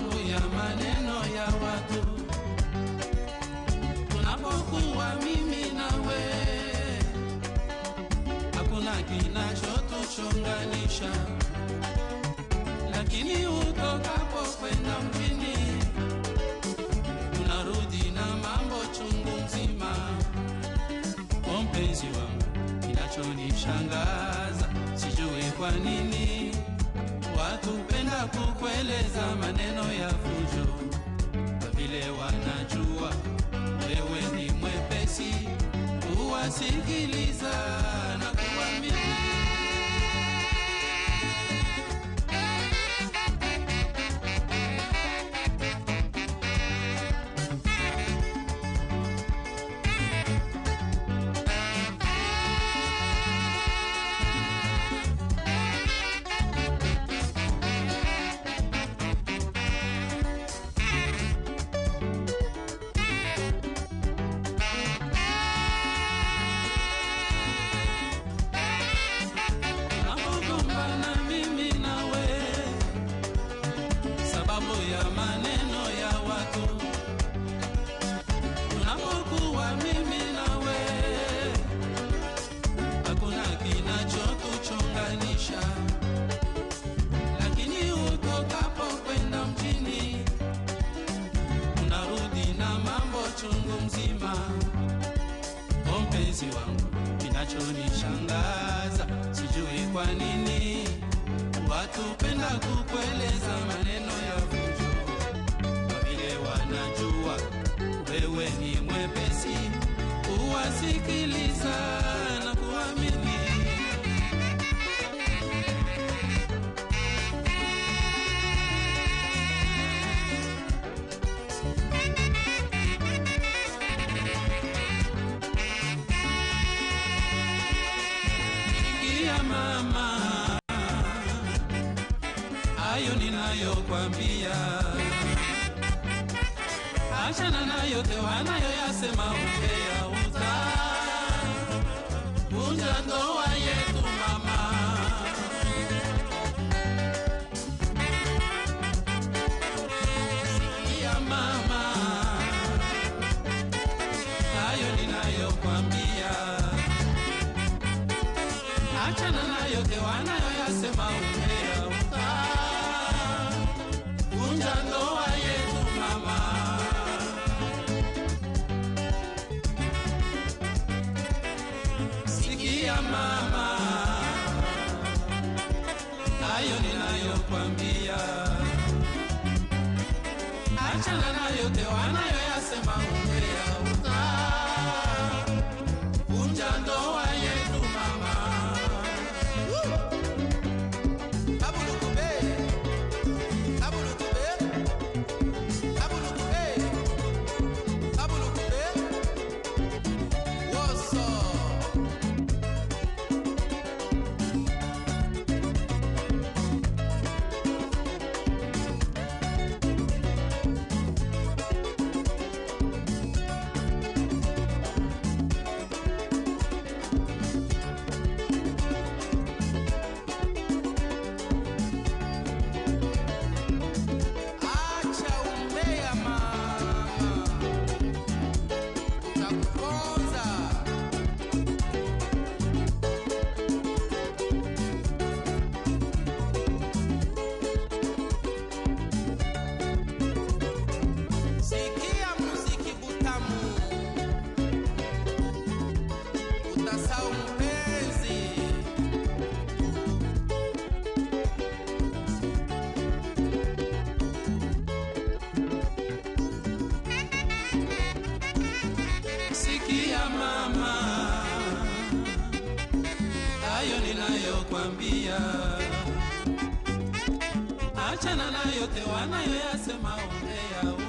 sababu ya maneno ya watu. Tunapokuwa mimi nawe hakuna kinachotuchonganisha. Lakini utokapo kwenda mjini tunarudi na mambo chungu nzima. O mpenzi wangu kinachonishangaza sijui kwa nini kukueleza maneno ya fujo, kwa vile wanajua wewe ni mwepesi kuwasikiliza chungu mzima. Mpenzi wangu, kinachonishangaza sijui kwa nini watu penda kukueleza maneno ya vujo, kwa vile wanajua wewe ni mwepesi kuwasikiliza hayo ninayokwambia, achana na yote wanayoyasema umbea, uta. Vunja ndoa ninayokwambia, achana na yote wanayoyasema umbea, ninayokwambia, achana na yote wanayoyasema umbea,